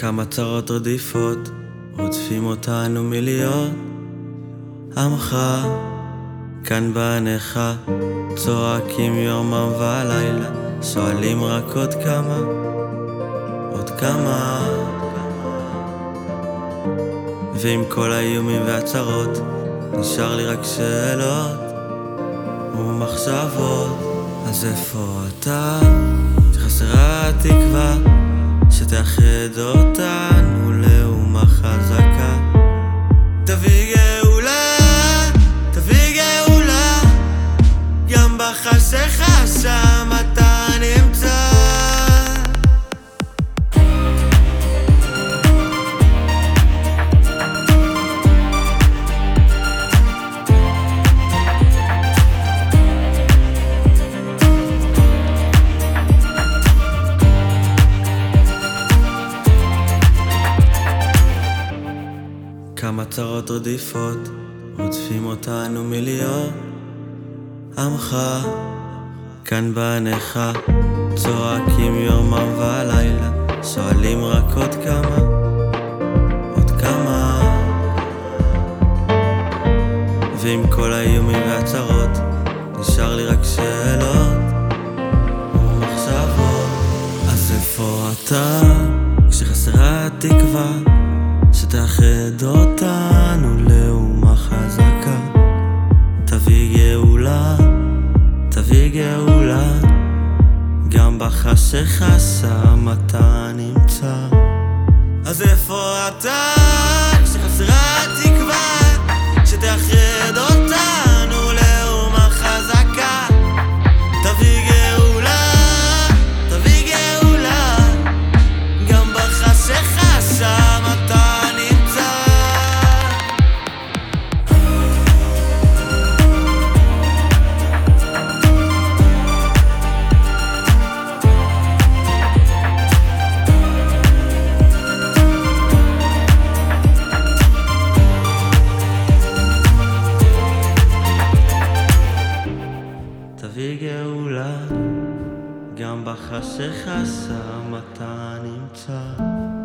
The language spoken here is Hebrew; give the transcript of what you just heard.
כמה צרות רדיפות רודפים אותנו מלהיות עמך כאן בעיניך צועקים יומם ולילה שואלים רק עוד כמה עוד כמה. ועם כל האיומים והצרות נשאר לי רק שאלות ומחשבות. אז איפה אתה? שחסרה התקווה שתאחד אותנו כמה צרות רדיפות רודפים אותנו מלהיות עמך. כאן בעיניך צועקים יומם ולילה שואלים רק עוד כמה עוד כמה. ועם כל האיומים והצרות נשאר לי רק שאלות ומחשבות אז איפה אתה? כשחסרה התקווה שתאחד אותנו לאומה חזקה. תביא גאולה, תביא גאולה. גם בחשיכה שם אתה נמצא. אז איפה אתה גם בחשיכה שם אתה נמצא